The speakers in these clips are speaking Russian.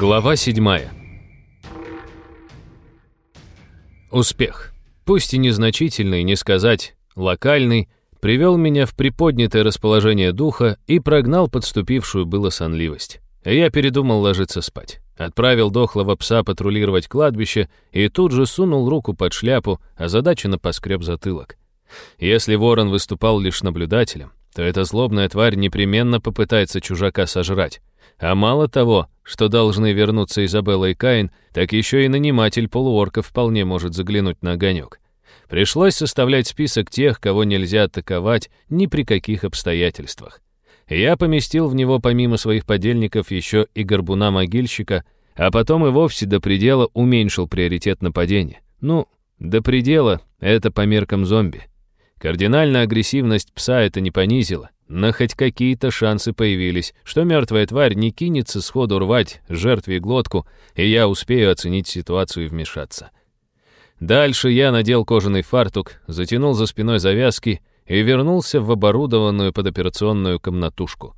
Глава 7. Успех, пусть и незначительный, не сказать локальный, привел меня в приподнятое расположение духа и прогнал подступившую было сонливость. Я передумал ложиться спать. Отправил дохлого пса патрулировать кладбище и тут же сунул руку под шляпу, озадаченно поскреб затылок. Если ворон выступал лишь наблюдателем, то эта злобная тварь непременно попытается чужака сожрать. А мало того, что должны вернуться Изабелла и Каин, так еще и наниматель полуорка вполне может заглянуть на огонек. Пришлось составлять список тех, кого нельзя атаковать ни при каких обстоятельствах. Я поместил в него помимо своих подельников еще и горбуна-могильщика, а потом и вовсе до предела уменьшил приоритет нападения. Ну, до предела — это по меркам зомби. Кардинальная агрессивность пса это не понизила, но хоть какие-то шансы появились, что мертвая тварь не кинется сходу рвать жертве глотку, и я успею оценить ситуацию и вмешаться. Дальше я надел кожаный фартук, затянул за спиной завязки и вернулся в оборудованную подоперационную комнатушку.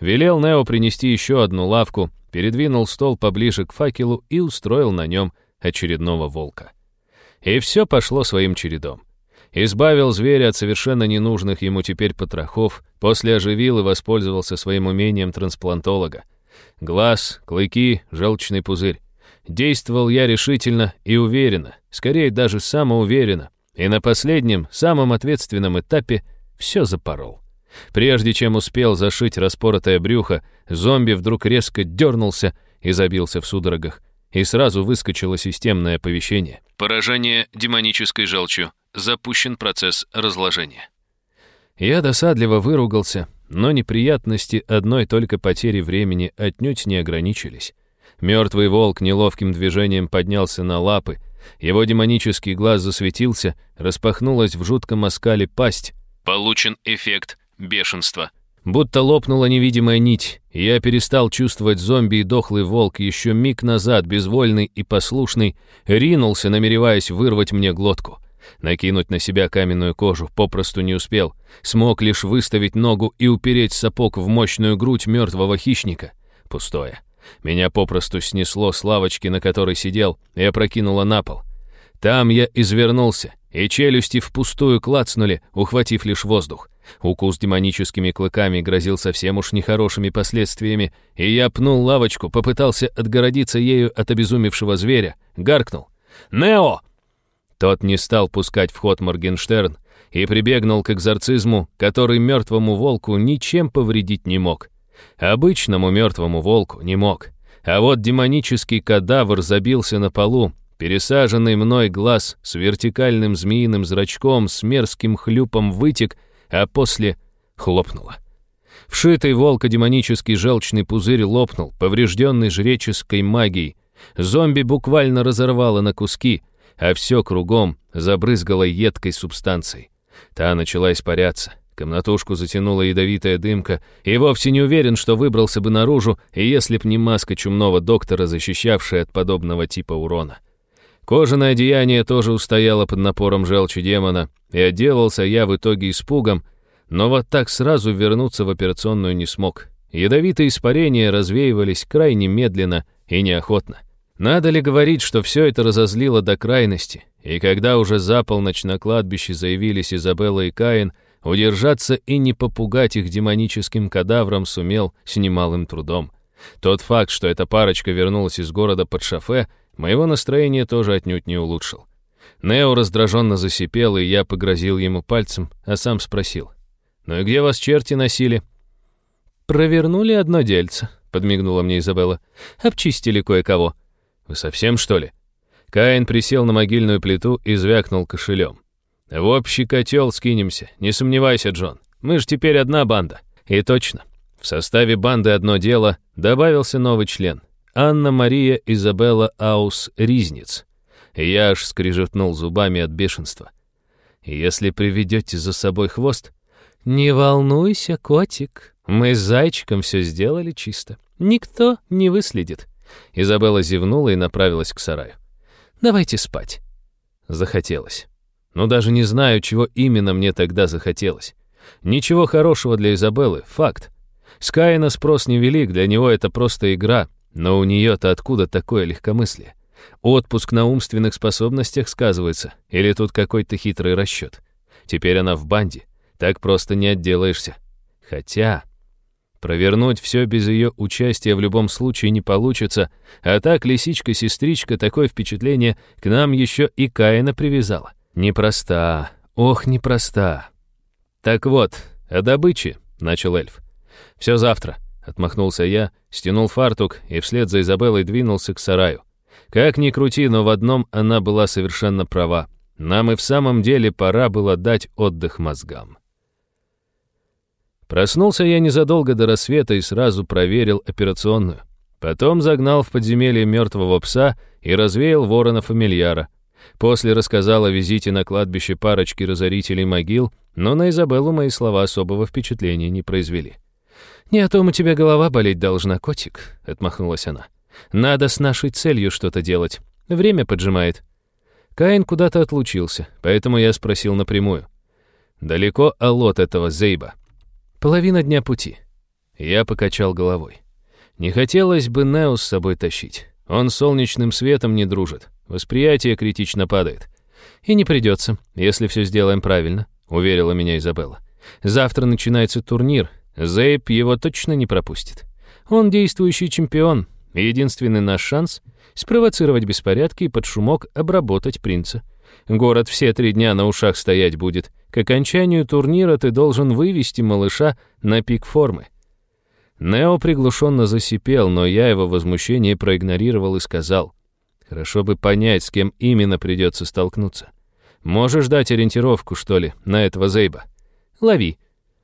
Велел Нео принести еще одну лавку, передвинул стол поближе к факелу и устроил на нем очередного волка. И все пошло своим чередом. Избавил зверя от совершенно ненужных ему теперь потрохов, после оживил и воспользовался своим умением трансплантолога. Глаз, клыки, желчный пузырь. Действовал я решительно и уверенно, скорее даже самоуверенно, и на последнем, самом ответственном этапе все запорол. Прежде чем успел зашить распоротое брюхо, зомби вдруг резко дернулся и забился в судорогах, и сразу выскочило системное оповещение. Поражение демонической желчью запущен процесс разложения. Я досадливо выругался, но неприятности одной только потери времени отнюдь не ограничились. Мертвый волк неловким движением поднялся на лапы, его демонический глаз засветился, распахнулась в жутком оскале пасть. Получен эффект бешенства. Будто лопнула невидимая нить, и я перестал чувствовать зомби и дохлый волк еще миг назад, безвольный и послушный, ринулся, намереваясь вырвать мне глотку. Накинуть на себя каменную кожу попросту не успел. Смог лишь выставить ногу и упереть сапог в мощную грудь мертвого хищника. Пустое. Меня попросту снесло с лавочки, на которой сидел, и опрокинуло на пол. Там я извернулся, и челюсти впустую клацнули, ухватив лишь воздух. Укус демоническими клыками грозил совсем уж нехорошими последствиями, и я пнул лавочку, попытался отгородиться ею от обезумевшего зверя, гаркнул. «Нео!» Тот не стал пускать в ход Моргенштерн и прибегнул к экзорцизму, который мертвому волку ничем повредить не мог. Обычному мертвому волку не мог. А вот демонический кадавр забился на полу, пересаженный мной глаз с вертикальным змеиным зрачком с мерзким хлюпом вытек, а после хлопнуло. Вшитый волка демонический желчный пузырь лопнул, поврежденный жреческой магией. Зомби буквально разорвало на куски, а все кругом забрызгало едкой субстанцией. Та начала испаряться. Комнатушку затянула ядовитая дымка, и вовсе не уверен, что выбрался бы наружу, если б не маска чумного доктора, защищавшая от подобного типа урона. Кожаное одеяние тоже устояло под напором желчи демона, и отделался я в итоге испугом, но вот так сразу вернуться в операционную не смог. Ядовитые испарения развеивались крайне медленно и неохотно. Надо ли говорить, что все это разозлило до крайности, и когда уже за полночь на кладбище заявились Изабелла и Каин, удержаться и не попугать их демоническим кадавром сумел с немалым трудом. Тот факт, что эта парочка вернулась из города под шофе, моего настроения тоже отнюдь не улучшил. Нео раздраженно засипел, и я погрозил ему пальцем, а сам спросил. «Ну и где вас черти носили?» «Провернули одно дельце», — подмигнула мне Изабелла. «Обчистили кое-кого». «Вы совсем, что ли?» Каин присел на могильную плиту и звякнул кошелем. «В общий котел скинемся, не сомневайся, Джон. Мы ж теперь одна банда». И точно. В составе банды «Одно дело» добавился новый член. Анна Мария Изабелла Аус Ризниц. Я аж скрежетнул зубами от бешенства. «Если приведете за собой хвост...» «Не волнуйся, котик, мы с зайчиком все сделали чисто. Никто не выследит». Изабелла зевнула и направилась к сараю. «Давайте спать». Захотелось. Но даже не знаю, чего именно мне тогда захотелось. Ничего хорошего для Изабеллы, факт. С Каина спрос невелик, для него это просто игра, но у нее-то откуда такое легкомыслие? Отпуск на умственных способностях сказывается, или тут какой-то хитрый расчет? Теперь она в банде, так просто не отделаешься. Хотя... Провернуть все без ее участия в любом случае не получится, а так лисичка-сестричка такое впечатление к нам еще и Каина привязала. Непроста, ох, непроста. Так вот, о добыче, — начал эльф. Все завтра, — отмахнулся я, стянул фартук и вслед за Изабеллой двинулся к сараю. Как ни крути, но в одном она была совершенно права. Нам и в самом деле пора было дать отдых мозгам. Проснулся я незадолго до рассвета и сразу проверил операционную. Потом загнал в подземелье мертвого пса и развеял ворона-фамильяра. После рассказал о визите на кладбище парочки разорителей могил, но на Изабеллу мои слова особого впечатления не произвели. «Не о том у тебя голова болеть должна, котик», — отмахнулась она. «Надо с нашей целью что-то делать. Время поджимает». Каин куда-то отлучился, поэтому я спросил напрямую. «Далеко Алот этого Зейба?» Половина дня пути. Я покачал головой. Не хотелось бы Нео с собой тащить. Он с солнечным светом не дружит. Восприятие критично падает. И не придется, если все сделаем правильно, уверила меня Изабелла. Завтра начинается турнир. Зейп его точно не пропустит. Он действующий чемпион. Единственный наш шанс — спровоцировать беспорядки и под шумок обработать принца. Город все три дня на ушах стоять будет. К окончанию турнира ты должен вывести малыша на пик формы». Нео приглушенно засипел, но я его возмущение проигнорировал и сказал. «Хорошо бы понять, с кем именно придется столкнуться. Можешь дать ориентировку, что ли, на этого Зейба? Лови».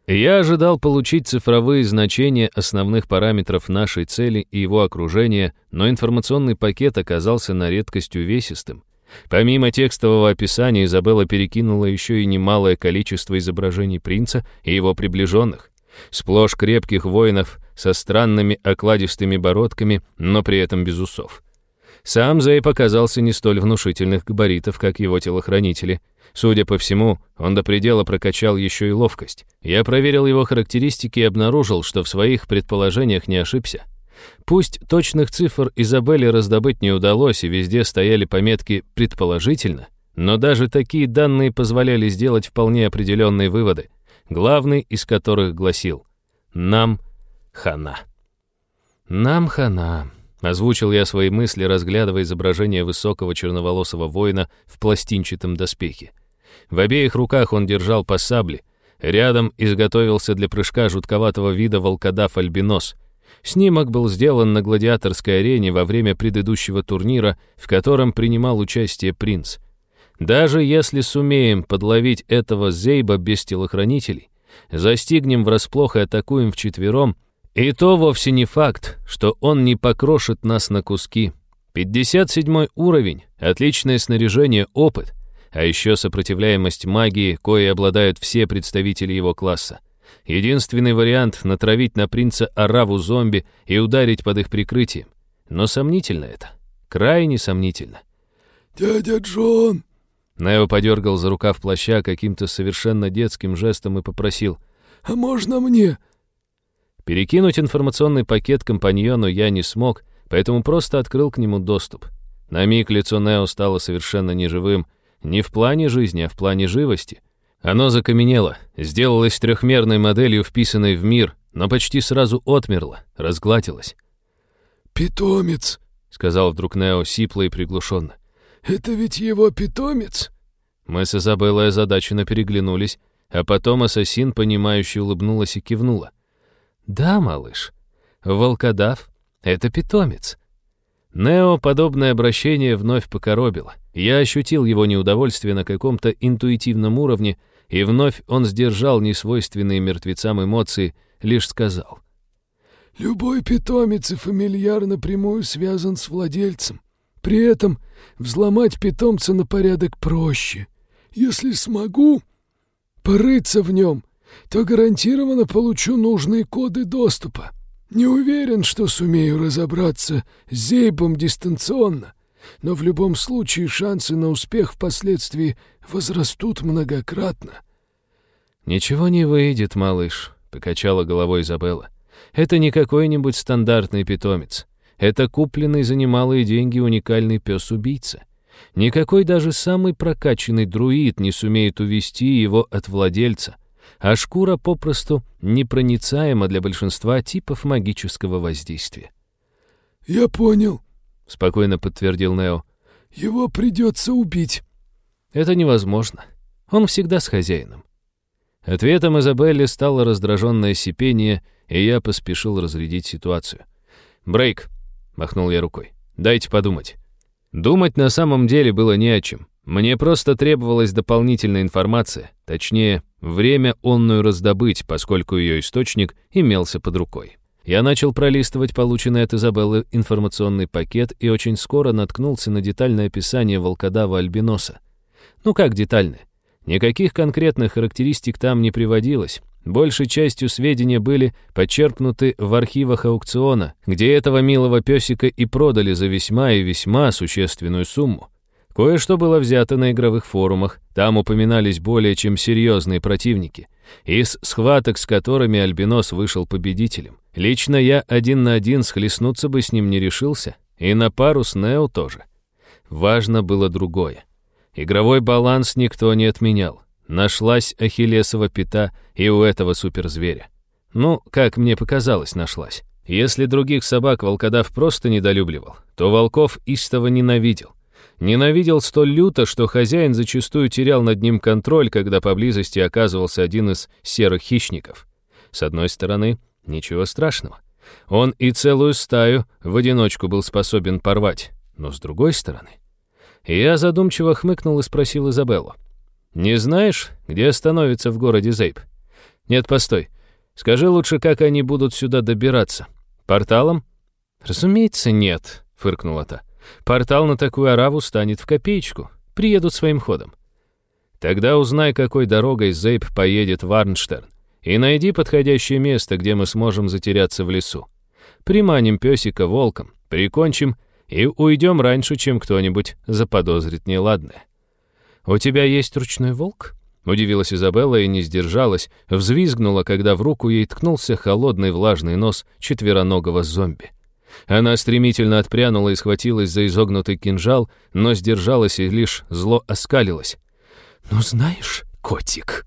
Я ожидал получить цифровые значения основных параметров нашей цели и его окружения, но информационный пакет оказался на редкость увесистым. Помимо текстового описания, Изабелла перекинула еще и немалое количество изображений принца и его приближенных. Сплошь крепких воинов со странными окладистыми бородками, но при этом без усов. Сам Зей показался не столь внушительных габаритов, как его телохранители. Судя по всему, он до предела прокачал еще и ловкость. Я проверил его характеристики и обнаружил, что в своих предположениях не ошибся. Пусть точных цифр Изабелле раздобыть не удалось, и везде стояли пометки «предположительно», но даже такие данные позволяли сделать вполне определенные выводы, главный из которых гласил «Нам хана». «Нам хана», — озвучил я свои мысли, разглядывая изображение высокого черноволосого воина в пластинчатом доспехе. В обеих руках он держал по сабле, рядом изготовился для прыжка жутковатого вида волкодав-альбинос — Снимок был сделан на гладиаторской арене во время предыдущего турнира, в котором принимал участие принц. Даже если сумеем подловить этого Зейба без телохранителей, застигнем врасплох и атакуем вчетвером, и то вовсе не факт, что он не покрошит нас на куски. 57 уровень, отличное снаряжение, опыт, а еще сопротивляемость магии, коей обладают все представители его класса. Единственный вариант — натравить на принца ораву зомби и ударить под их прикрытием. Но сомнительно это. Крайне сомнительно. «Дядя Джон!» Нео подергал за рукав плаща каким-то совершенно детским жестом и попросил. «А можно мне?» Перекинуть информационный пакет компаньону я не смог, поэтому просто открыл к нему доступ. На миг лицо Нео стало совершенно неживым. Не в плане жизни, а в плане живости. Оно закаменело, сделалось трехмерной моделью, вписанной в мир, но почти сразу отмерло, разгладилось. «Питомец!» — сказал вдруг Нео сипло и приглушенно. «Это ведь его питомец!» Мы с Изабеллой озадаченно переглянулись, а потом ассасин, понимающе улыбнулась и кивнула. «Да, малыш, волкодав — это питомец. Нео подобное обращение вновь покоробило. Я ощутил его неудовольствие на каком-то интуитивном уровне, и вновь он сдержал несвойственные мертвецам эмоции, лишь сказал. «Любой питомец и фамильяр напрямую связан с владельцем. При этом взломать питомца на порядок проще. Если смогу порыться в нем, то гарантированно получу нужные коды доступа. Не уверен, что сумею разобраться с Зейбом дистанционно, но в любом случае шансы на успех впоследствии возрастут многократно. «Ничего не выйдет, малыш», — покачала головой Изабелла. «Это не какой-нибудь стандартный питомец. Это купленный за немалые деньги уникальный пес-убийца. Никакой даже самый прокачанный друид не сумеет увести его от владельца, а шкура попросту непроницаема для большинства типов магического воздействия. «Я понял», — спокойно подтвердил Нео. «Его придется убить». «Это невозможно. Он всегда с хозяином». Ответом Изабелли стало раздраженное сипение, и я поспешил разрядить ситуацию. «Брейк», — махнул я рукой, — «дайте подумать». Думать на самом деле было не о чем. Мне просто требовалась дополнительная информация, точнее, время онную раздобыть, поскольку ее источник имелся под рукой. Я начал пролистывать полученный от Изабеллы информационный пакет и очень скоро наткнулся на детальное описание волкодава-альбиноса. Ну как детальное? Никаких конкретных характеристик там не приводилось. Большей частью сведения были подчеркнуты в архивах аукциона, где этого милого песика и продали за весьма и весьма существенную сумму. Кое-что было взято на игровых форумах, там упоминались более чем серьезные противники, из схваток с которыми Альбинос вышел победителем. Лично я один на один схлестнуться бы с ним не решился, и на пару с Нео тоже. Важно было другое. Игровой баланс никто не отменял. Нашлась ахиллесова пята и у этого суперзверя. Ну, как мне показалось, нашлась. Если других собак волкодав просто недолюбливал, то волков истово ненавидел. Ненавидел столь люто, что хозяин зачастую терял над ним контроль, когда поблизости оказывался один из серых хищников. С одной стороны, ничего страшного. Он и целую стаю в одиночку был способен порвать. Но с другой стороны... Я задумчиво хмыкнул и спросил Изабеллу. «Не знаешь, где остановится в городе Зейб?» «Нет, постой. Скажи лучше, как они будут сюда добираться? Порталом?» «Разумеется, нет», — фыркнула та. Портал на такую араву станет в копеечку. Приедут своим ходом. Тогда узнай, какой дорогой Зейб поедет в Арнштерн. И найди подходящее место, где мы сможем затеряться в лесу. Приманим песика волком, прикончим и уйдем раньше, чем кто-нибудь заподозрит неладное. «У тебя есть ручной волк?» Удивилась Изабелла и не сдержалась, взвизгнула, когда в руку ей ткнулся холодный влажный нос четвероногого зомби. Она стремительно отпрянула и схватилась за изогнутый кинжал, но сдержалась и лишь зло оскалилась. «Ну знаешь, котик...»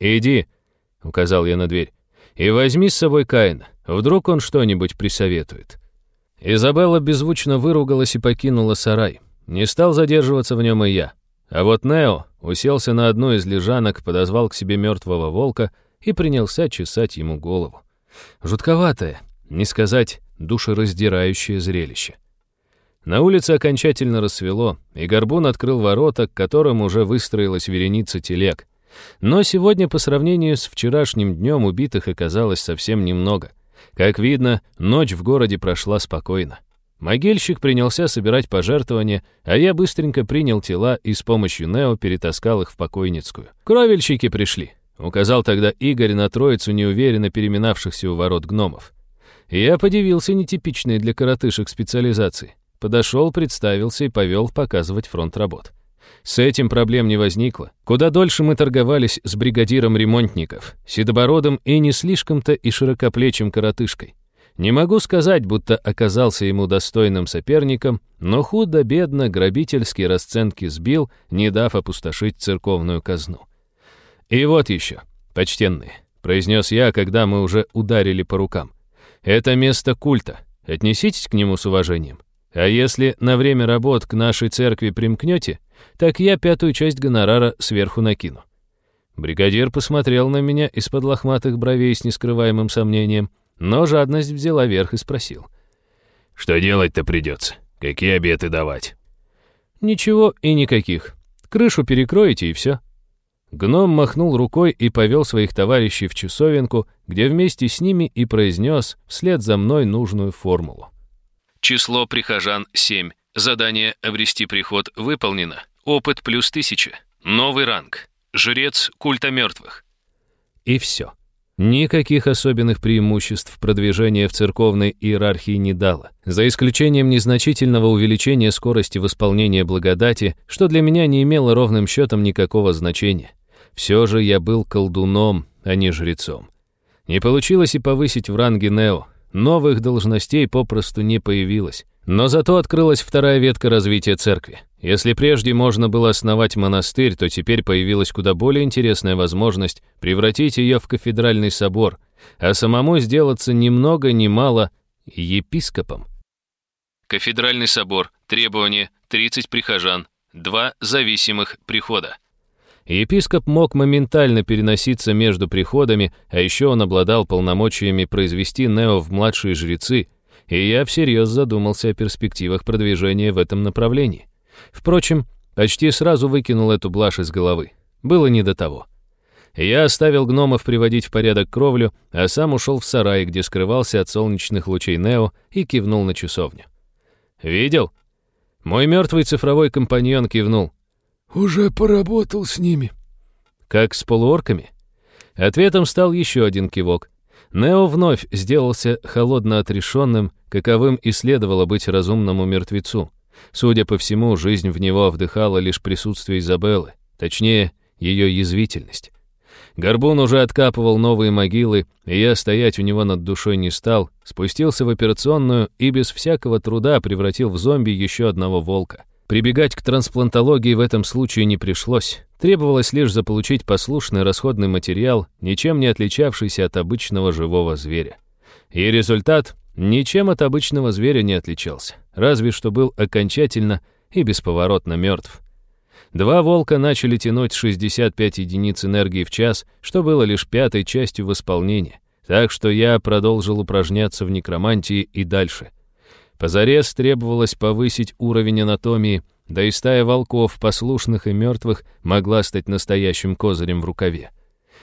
«Иди», — указал я на дверь, — «и возьми с собой Каина. Вдруг он что-нибудь присоветует». Изабелла беззвучно выругалась и покинула сарай. Не стал задерживаться в нем и я. А вот Нео уселся на одну из лежанок, подозвал к себе мертвого волка и принялся чесать ему голову. Жутковатое, не сказать душераздирающее зрелище. На улице окончательно рассвело, и Горбун открыл ворота, к которым уже выстроилась вереница телег. Но сегодня по сравнению с вчерашним днем убитых оказалось совсем немного. Как видно, ночь в городе прошла спокойно. Могильщик принялся собирать пожертвования, а я быстренько принял тела и с помощью Нео перетаскал их в покойницкую. «Кровельщики пришли», — указал тогда Игорь на троицу неуверенно переминавшихся у ворот гномов. Я подивился нетипичной для коротышек специализации. Подошел, представился и повел показывать фронт работ. С этим проблем не возникло. Куда дольше мы торговались с бригадиром ремонтников, седобородым и не слишком-то и широкоплечим коротышкой. Не могу сказать, будто оказался ему достойным соперником, но худо-бедно грабительские расценки сбил, не дав опустошить церковную казну. «И вот еще, почтенные», — произнес я, когда мы уже ударили по рукам. Это место культа. Отнеситесь к нему с уважением. А если на время работ к нашей церкви примкнете, так я пятую часть гонорара сверху накину». Бригадир посмотрел на меня из-под лохматых бровей с нескрываемым сомнением, но жадность взяла верх и спросил. «Что делать-то придется? Какие обеты давать?» «Ничего и никаких. Крышу перекроете, и все. Гном махнул рукой и повел своих товарищей в часовенку, где вместе с ними и произнес вслед за мной нужную формулу. Число прихожан 7. Задание «Обрести приход» выполнено. Опыт плюс 1000. Новый ранг. Жрец культа мертвых. И все. Никаких особенных преимуществ продвижение в церковной иерархии не дало, за исключением незначительного увеличения скорости восполнения благодати, что для меня не имело ровным счетом никакого значения. Все же я был колдуном, а не жрецом. Не получилось и повысить в ранге Нео. Новых должностей попросту не появилось. Но зато открылась вторая ветка развития церкви. Если прежде можно было основать монастырь, то теперь появилась куда более интересная возможность превратить ее в кафедральный собор, а самому сделаться ни много ни мало епископом. Кафедральный собор. Требование 30 прихожан, 2 зависимых прихода. Епископ мог моментально переноситься между приходами, а еще он обладал полномочиями произвести Нео в младшие жрецы, и я всерьез задумался о перспективах продвижения в этом направлении. Впрочем, почти сразу выкинул эту блажь из головы. Было не до того. Я оставил гномов приводить в порядок кровлю, а сам ушел в сарай, где скрывался от солнечных лучей Нео, и кивнул на часовню. «Видел?» Мой мертвый цифровой компаньон кивнул. «Уже поработал с ними». «Как с полуорками?» Ответом стал еще один кивок. Нео вновь сделался холодно отрешенным, каковым и следовало быть разумному мертвецу. Судя по всему, жизнь в него вдыхала лишь присутствие Изабеллы, точнее, ее язвительность. Горбун уже откапывал новые могилы, и я стоять у него над душой не стал, спустился в операционную и без всякого труда превратил в зомби еще одного волка — Прибегать к трансплантологии в этом случае не пришлось. Требовалось лишь заполучить послушный расходный материал, ничем не отличавшийся от обычного живого зверя. И результат ничем от обычного зверя не отличался, разве что был окончательно и бесповоротно мертв. Два волка начали тянуть 65 единиц энергии в час, что было лишь пятой частью восполнения, так что я продолжил упражняться в некромантии и дальше — Позарез требовалось повысить уровень анатомии, да и стая волков, послушных и мертвых, могла стать настоящим козырем в рукаве.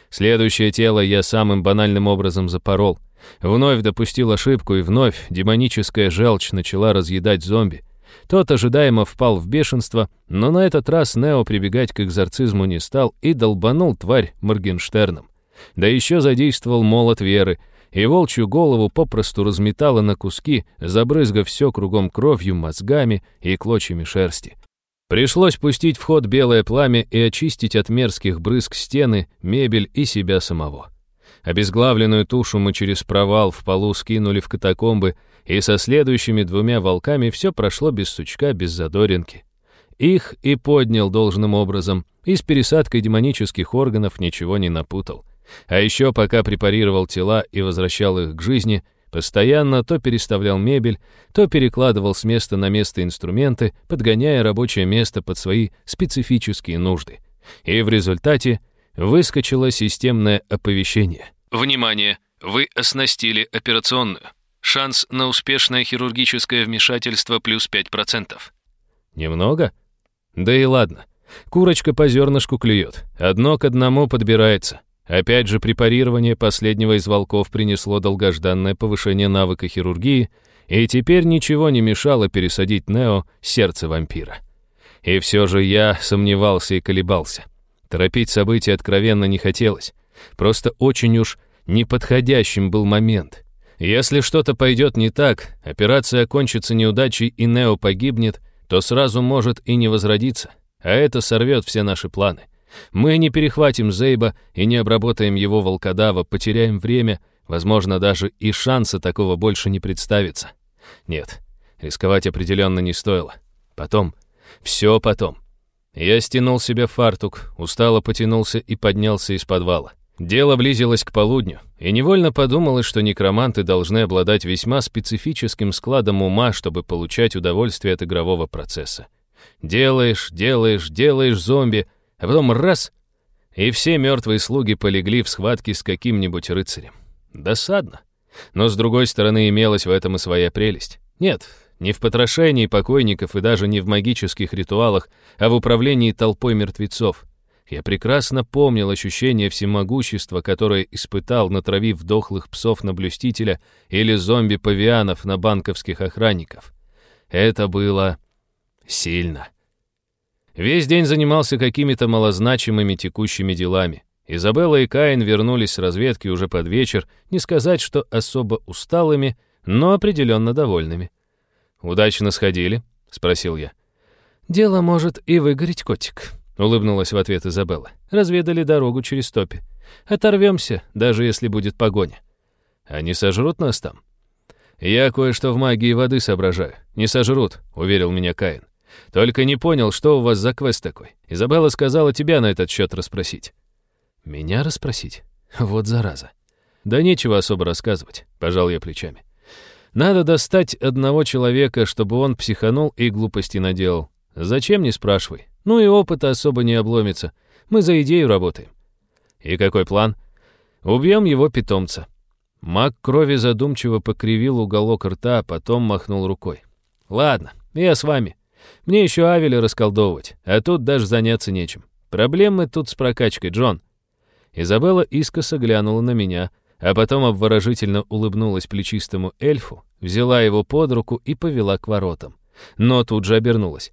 Следующее тело я самым банальным образом запорол. Вновь допустил ошибку, и вновь демоническая желчь начала разъедать зомби. Тот ожидаемо впал в бешенство, но на этот раз Нео прибегать к экзорцизму не стал и долбанул тварь Моргенштерном. Да еще задействовал молот веры — и волчью голову попросту разметала на куски, забрызгав все кругом кровью, мозгами и клочьями шерсти. Пришлось пустить в ход белое пламя и очистить от мерзких брызг стены, мебель и себя самого. Обезглавленную тушу мы через провал в полу скинули в катакомбы, и со следующими двумя волками все прошло без сучка, без задоринки. Их и поднял должным образом, и с пересадкой демонических органов ничего не напутал. А еще пока препарировал тела и возвращал их к жизни, постоянно то переставлял мебель, то перекладывал с места на место инструменты, подгоняя рабочее место под свои специфические нужды. И в результате выскочило системное оповещение. «Внимание! Вы оснастили операционную. Шанс на успешное хирургическое вмешательство плюс 5%. Немного? Да и ладно. Курочка по зернышку клюет. Одно к одному подбирается. Опять же, препарирование последнего из волков принесло долгожданное повышение навыка хирургии, и теперь ничего не мешало пересадить Нео сердце вампира. И все же я сомневался и колебался. Торопить события откровенно не хотелось. Просто очень уж неподходящим был момент. Если что-то пойдет не так, операция окончится неудачей и Нео погибнет, то сразу может и не возродиться, а это сорвет все наши планы. Мы не перехватим Зейба и не обработаем его волкодава, потеряем время, возможно, даже и шанса такого больше не представится. Нет, рисковать определенно не стоило. Потом. Все потом. Я стянул себе фартук, устало потянулся и поднялся из подвала. Дело близилось к полудню, и невольно подумалось, что некроманты должны обладать весьма специфическим складом ума, чтобы получать удовольствие от игрового процесса. Делаешь, делаешь, делаешь зомби, а потом раз — и все мертвые слуги полегли в схватке с каким-нибудь рыцарем. Досадно. Но, с другой стороны, имелась в этом и своя прелесть. Нет, не в потрошении покойников и даже не в магических ритуалах, а в управлении толпой мертвецов. Я прекрасно помнил ощущение всемогущества, которое испытал, натравив дохлых псов на или зомби-павианов на банковских охранников. Это было сильно. Весь день занимался какими-то малозначимыми текущими делами. Изабелла и Каин вернулись с разведки уже под вечер, не сказать, что особо усталыми, но определенно довольными. «Удачно сходили?» — спросил я. «Дело может и выгореть, котик», — улыбнулась в ответ Изабелла. «Разведали дорогу через топи. Оторвемся, даже если будет погоня». «Они сожрут нас там?» «Я кое-что в магии воды соображаю. Не сожрут», — уверил меня Каин. Только не понял, что у вас за квест такой. Изабелла сказала тебя на этот счет расспросить». «Меня расспросить? Вот зараза». «Да нечего особо рассказывать», — пожал я плечами. «Надо достать одного человека, чтобы он психанул и глупости наделал. Зачем, не спрашивай. Ну и опыта особо не обломится. Мы за идею работаем». «И какой план?» «Убьем его питомца». Маг крови задумчиво покривил уголок рта, а потом махнул рукой. «Ладно, я с вами. Мне еще Авеля расколдовывать, а тут даже заняться нечем. Проблемы тут с прокачкой, Джон». Изабелла искоса глянула на меня, а потом обворожительно улыбнулась плечистому эльфу, взяла его под руку и повела к воротам. Но тут же обернулась.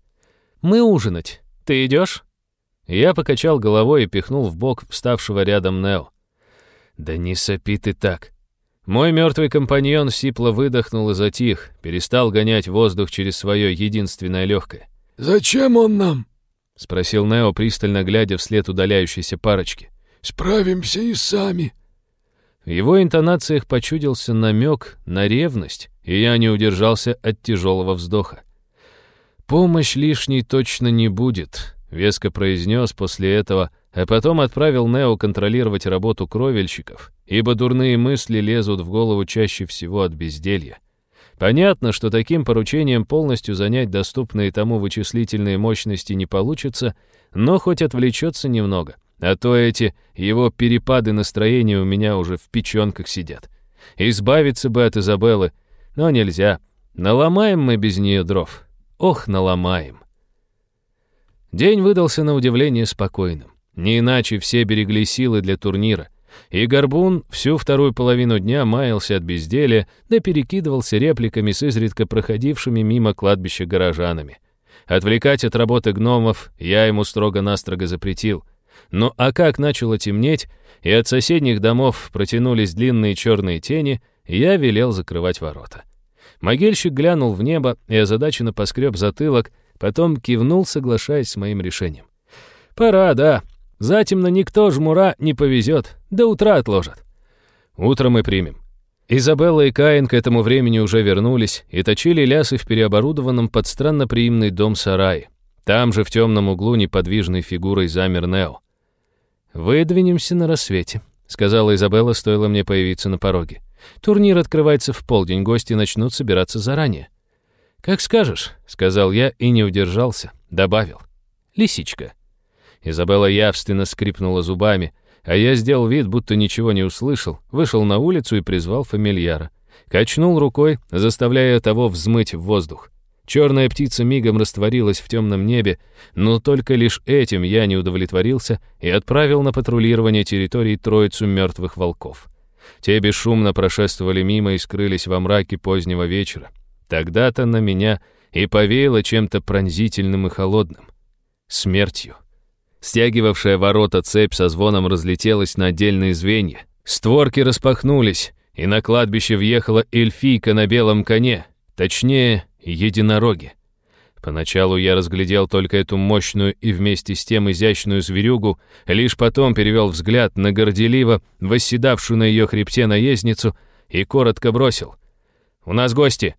«Мы ужинать. Ты идешь?» Я покачал головой и пихнул в бок вставшего рядом Нео. «Да не сопи ты так. Мой мертвый компаньон сипло выдохнул и затих, перестал гонять воздух через свое единственное легкое. «Зачем он нам?» — спросил Нео, пристально глядя вслед удаляющейся парочки. «Справимся и сами». В его интонациях почудился намек на ревность, и я не удержался от тяжелого вздоха. «Помощь лишней точно не будет», — веско произнес после этого, а потом отправил Нео контролировать работу кровельщиков, ибо дурные мысли лезут в голову чаще всего от безделья. Понятно, что таким поручением полностью занять доступные тому вычислительные мощности не получится, но хоть отвлечется немного, а то эти его перепады настроения у меня уже в печенках сидят. Избавиться бы от Изабеллы, но нельзя. Наломаем мы без нее дров. Ох, наломаем. День выдался на удивление спокойным. Не иначе все берегли силы для турнира. И Горбун всю вторую половину дня маялся от безделия, да перекидывался репликами с изредка проходившими мимо кладбища горожанами. Отвлекать от работы гномов я ему строго-настрого запретил. но а как начало темнеть, и от соседних домов протянулись длинные черные тени, я велел закрывать ворота. Могильщик глянул в небо и озадаченно поскреб затылок, потом кивнул, соглашаясь с моим решением. «Пора, да. Затем на никто жмура не повезет, до утра отложат. Утром мы примем. Изабелла и Каин к этому времени уже вернулись и точили лясы в переоборудованном под странноприимный дом сарай. Там же в темном углу неподвижной фигурой замер Нео. «Выдвинемся на рассвете», — сказала Изабелла, стоило мне появиться на пороге. «Турнир открывается в полдень, гости начнут собираться заранее». «Как скажешь», — сказал я и не удержался, добавил. «Лисичка». Изабелла явственно скрипнула зубами, а я сделал вид, будто ничего не услышал, вышел на улицу и призвал фамильяра. Качнул рукой, заставляя того взмыть в воздух. Черная птица мигом растворилась в темном небе, но только лишь этим я не удовлетворился и отправил на патрулирование территории троицу мертвых волков. Те бесшумно прошествовали мимо и скрылись во мраке позднего вечера. Тогда-то на меня и повеяло чем-то пронзительным и холодным. Смертью. Стягивавшая ворота цепь со звоном разлетелась на отдельные звенья. Створки распахнулись, и на кладбище въехала эльфийка на белом коне, точнее, единороги. Поначалу я разглядел только эту мощную и вместе с тем изящную зверюгу, лишь потом перевел взгляд на горделиво восседавшую на ее хребте наездницу и коротко бросил. «У нас гости!»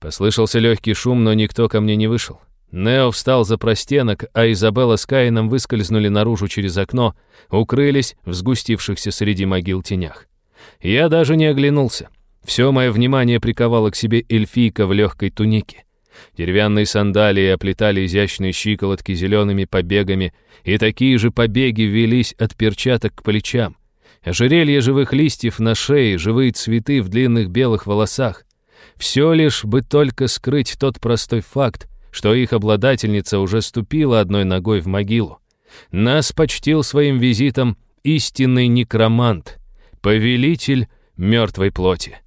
Послышался легкий шум, но никто ко мне не вышел. Нео встал за простенок, а Изабелла с Каином выскользнули наружу через окно, укрылись в сгустившихся среди могил тенях. Я даже не оглянулся. Все мое внимание приковало к себе эльфийка в легкой тунике. Деревянные сандалии оплетали изящные щиколотки зелеными побегами, и такие же побеги велись от перчаток к плечам. Ожерелье живых листьев на шее, живые цветы в длинных белых волосах. Все лишь бы только скрыть тот простой факт, что их обладательница уже ступила одной ногой в могилу. Нас почтил своим визитом истинный некромант, повелитель мертвой плоти.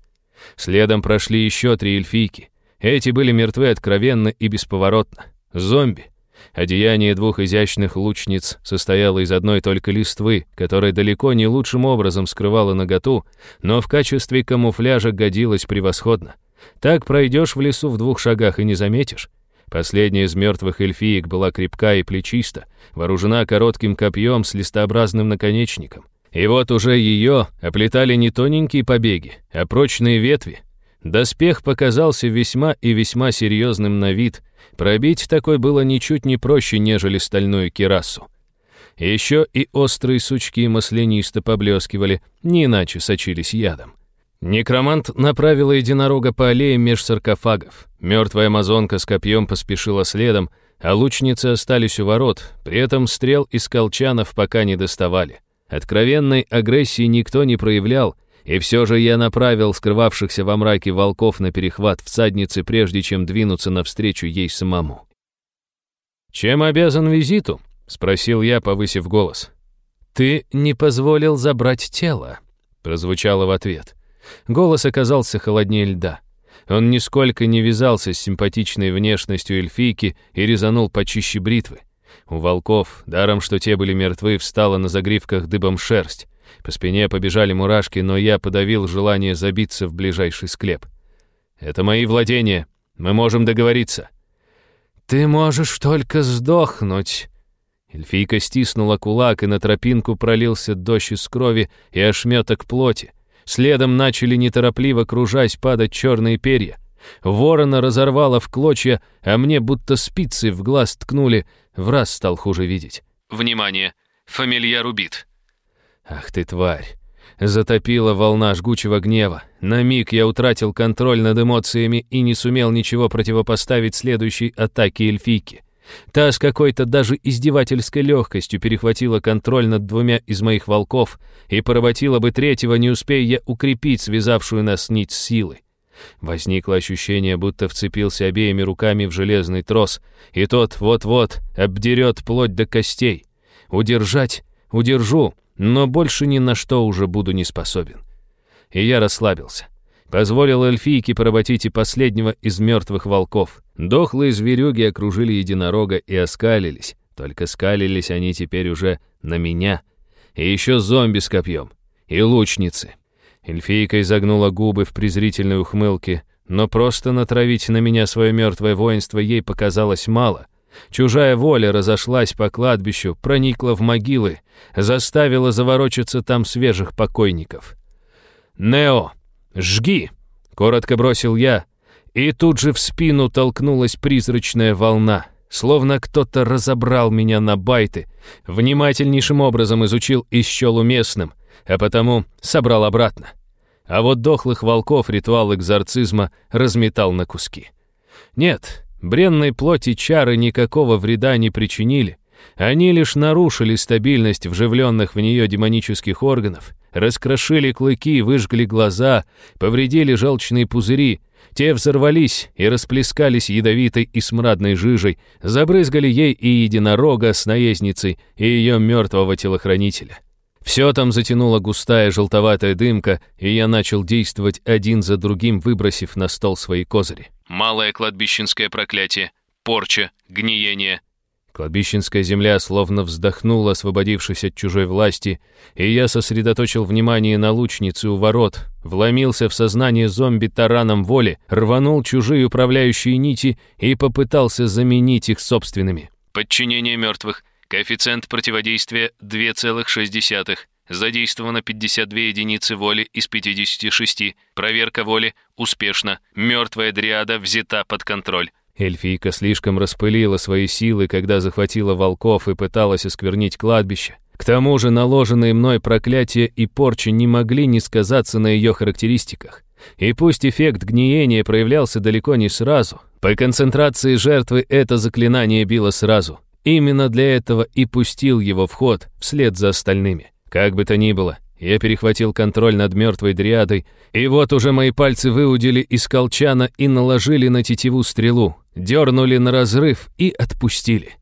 Следом прошли еще три эльфийки. Эти были мертвы откровенно и бесповоротно. Зомби. Одеяние двух изящных лучниц состояло из одной только листвы, которая далеко не лучшим образом скрывала наготу, но в качестве камуфляжа годилась превосходно. Так пройдешь в лесу в двух шагах и не заметишь. Последняя из мертвых эльфиек была крепка и плечиста, вооружена коротким копьем с листообразным наконечником. И вот уже ее оплетали не тоненькие побеги, а прочные ветви. Доспех показался весьма и весьма серьезным на вид. Пробить такой было ничуть не проще, нежели стальную кирасу. Еще и острые сучки маслянисто поблескивали, не иначе сочились ядом. Некромант направила единорога по аллее меж саркофагов. Мертвая амазонка с копьем поспешила следом, а лучницы остались у ворот, при этом стрел из колчанов пока не доставали. Откровенной агрессии никто не проявлял, и все же я направил скрывавшихся во мраке волков на перехват всадницы, прежде чем двинуться навстречу ей самому. «Чем обязан визиту?» — спросил я, повысив голос. «Ты не позволил забрать тело», — прозвучало в ответ. — Голос оказался холоднее льда. Он нисколько не вязался с симпатичной внешностью эльфийки и резанул почище бритвы. У волков, даром что те были мертвы, встала на загривках дыбом шерсть. По спине побежали мурашки, но я подавил желание забиться в ближайший склеп. «Это мои владения. Мы можем договориться». «Ты можешь только сдохнуть». Эльфийка стиснула кулак, и на тропинку пролился дождь из крови и ошметок плоти. Следом начали неторопливо, кружась, падать черные перья. Ворона разорвало в клочья, а мне будто спицы в глаз ткнули, в раз стал хуже видеть. «Внимание! Фамильяр убит!» «Ах ты, тварь!» Затопила волна жгучего гнева. На миг я утратил контроль над эмоциями и не сумел ничего противопоставить следующей атаке эльфийки. Та с какой-то даже издевательской легкостью перехватила контроль над двумя из моих волков и поработила бы третьего, не успея я укрепить связавшую нас нить силы. Возникло ощущение, будто вцепился обеими руками в железный трос, и тот вот-вот обдерет плоть до костей. Удержать — удержу, но больше ни на что уже буду не способен. И я расслабился позволил эльфийке поработить и последнего из мертвых волков. Дохлые зверюги окружили единорога и оскалились. Только скалились они теперь уже на меня. И еще зомби с копьем. И лучницы. Эльфийка изогнула губы в презрительной ухмылке, но просто натравить на меня свое мертвое воинство ей показалось мало. Чужая воля разошлась по кладбищу, проникла в могилы, заставила заворочиться там свежих покойников. «Нео!» «Жги!» — коротко бросил я. И тут же в спину толкнулась призрачная волна. Словно кто-то разобрал меня на байты, внимательнейшим образом изучил и счел уместным, а потому собрал обратно. А вот дохлых волков ритуал экзорцизма разметал на куски. Нет, бренной плоти чары никакого вреда не причинили, они лишь нарушили стабильность вживленных в нее демонических органов, раскрошили клыки, выжгли глаза, повредили желчные пузыри. Те взорвались и расплескались ядовитой и смрадной жижей, забрызгали ей и единорога с наездницей, и ее мертвого телохранителя. Все там затянула густая желтоватая дымка, и я начал действовать один за другим, выбросив на стол свои козыри. Малое кладбищенское проклятие, порча, гниение — Кладбищенская земля словно вздохнула, освободившись от чужой власти, и я сосредоточил внимание на лучнице у ворот, вломился в сознание зомби тараном воли, рванул чужие управляющие нити и попытался заменить их собственными. Подчинение мертвых. Коэффициент противодействия 2,6. Задействовано 52 единицы воли из 56. Проверка воли успешно. Мертвая дриада взята под контроль. Эльфийка слишком распылила свои силы, когда захватила волков и пыталась осквернить кладбище. К тому же наложенные мной проклятия и порчи не могли не сказаться на ее характеристиках. И пусть эффект гниения проявлялся далеко не сразу, по концентрации жертвы это заклинание било сразу. Именно для этого и пустил его в ход вслед за остальными. Как бы то ни было, я перехватил контроль над мертвой дриадой, и вот уже мои пальцы выудили из колчана и наложили на тетиву стрелу, Дернули на разрыв и отпустили.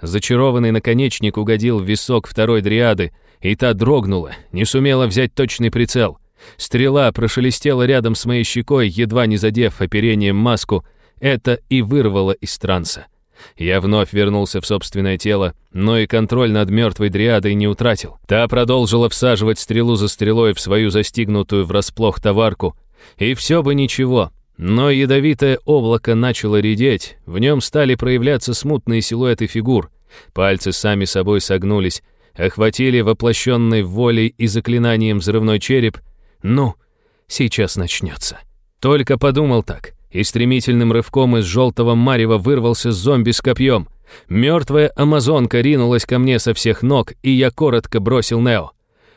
Зачарованный наконечник угодил в висок второй дриады, и та дрогнула, не сумела взять точный прицел. Стрела прошелестела рядом с моей щекой, едва не задев оперением маску. Это и вырвало из транса. Я вновь вернулся в собственное тело, но и контроль над мертвой дриадой не утратил. Та продолжила всаживать стрелу за стрелой в свою застигнутую врасплох товарку. И все бы ничего, но ядовитое облако начало редеть, в нем стали проявляться смутные силуэты фигур. Пальцы сами собой согнулись, охватили воплощенной волей и заклинанием взрывной череп. «Ну, сейчас начнется». Только подумал так, и стремительным рывком из желтого марева вырвался зомби с копьем. Мертвая амазонка ринулась ко мне со всех ног, и я коротко бросил Нео.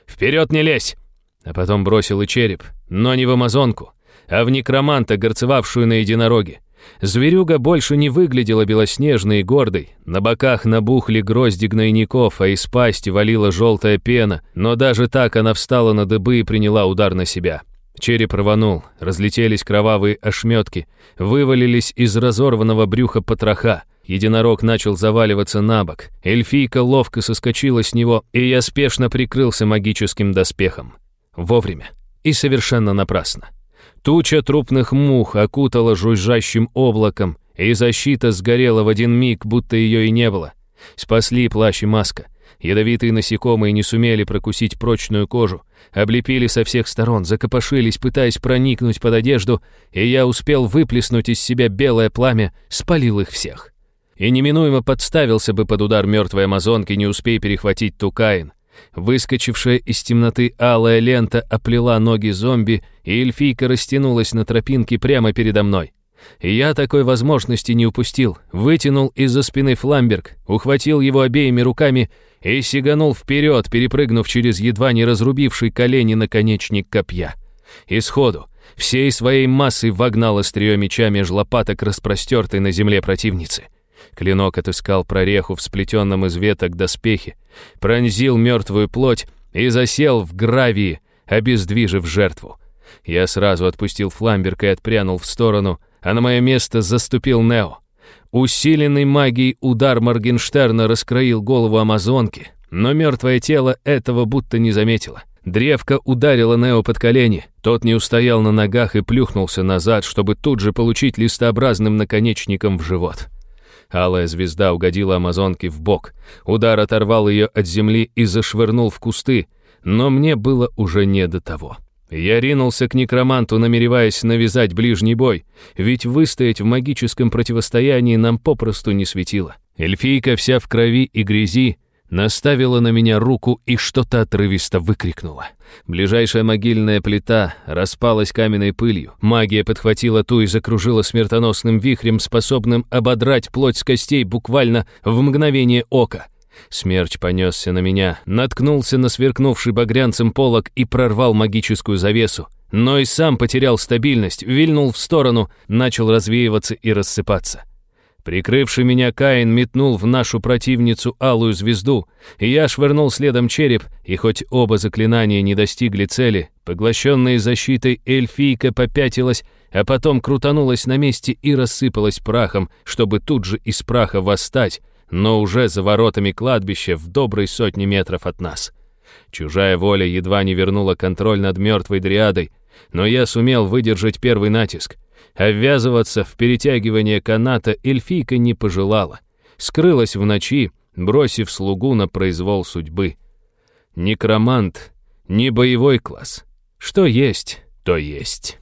«Вперед не лезь!» А потом бросил и череп, но не в амазонку а в некроманта, горцевавшую на единороге. Зверюга больше не выглядела белоснежной и гордой. На боках набухли грозди гнойников, а из пасти валила желтая пена, но даже так она встала на дыбы и приняла удар на себя. Череп рванул, разлетелись кровавые ошметки, вывалились из разорванного брюха потроха. Единорог начал заваливаться на бок. Эльфийка ловко соскочила с него, и я спешно прикрылся магическим доспехом. Вовремя. И совершенно напрасно. Туча трупных мух окутала жужжащим облаком, и защита сгорела в один миг, будто ее и не было. Спасли плащ и маска. Ядовитые насекомые не сумели прокусить прочную кожу, облепили со всех сторон, закопошились, пытаясь проникнуть под одежду, и я успел выплеснуть из себя белое пламя, спалил их всех. И неминуемо подставился бы под удар мертвой амазонки, не успей перехватить Тукаин. Выскочившая из темноты алая лента оплела ноги зомби, и эльфийка растянулась на тропинке прямо передо мной. Я такой возможности не упустил. Вытянул из-за спины фламберг, ухватил его обеими руками и сиганул вперед, перепрыгнув через едва не разрубивший колени наконечник копья. И сходу, всей своей массой вогнал острие меча меж лопаток распростертой на земле противницы. Клинок отыскал прореху в сплетенном из веток доспехе, пронзил мертвую плоть и засел в гравии, обездвижив жертву. Я сразу отпустил фламберг и отпрянул в сторону, а на мое место заступил Нео. Усиленный магией удар Моргенштерна раскроил голову амазонки, но мертвое тело этого будто не заметило. Древко ударило Нео под колени. Тот не устоял на ногах и плюхнулся назад, чтобы тут же получить листообразным наконечником в живот. Алая звезда угодила амазонке в бок. Удар оторвал ее от земли и зашвырнул в кусты, но мне было уже не до того. Я ринулся к некроманту, намереваясь навязать ближний бой, ведь выстоять в магическом противостоянии нам попросту не светило. Эльфийка вся в крови и грязи, наставила на меня руку и что-то отрывисто выкрикнула. Ближайшая могильная плита распалась каменной пылью. Магия подхватила ту и закружила смертоносным вихрем, способным ободрать плоть с костей буквально в мгновение ока. Смерч понесся на меня, наткнулся на сверкнувший багрянцем полог и прорвал магическую завесу. Но и сам потерял стабильность, вильнул в сторону, начал развеиваться и рассыпаться. Прикрывший меня Каин метнул в нашу противницу алую звезду, и я швырнул следом череп, и хоть оба заклинания не достигли цели, поглощенная защитой эльфийка попятилась, а потом крутанулась на месте и рассыпалась прахом, чтобы тут же из праха восстать, но уже за воротами кладбища в доброй сотне метров от нас. Чужая воля едва не вернула контроль над мертвой дриадой, но я сумел выдержать первый натиск — а ввязываться в перетягивание каната эльфийка не пожелала. Скрылась в ночи, бросив слугу на произвол судьбы. Некромант — не боевой класс. Что есть, то есть.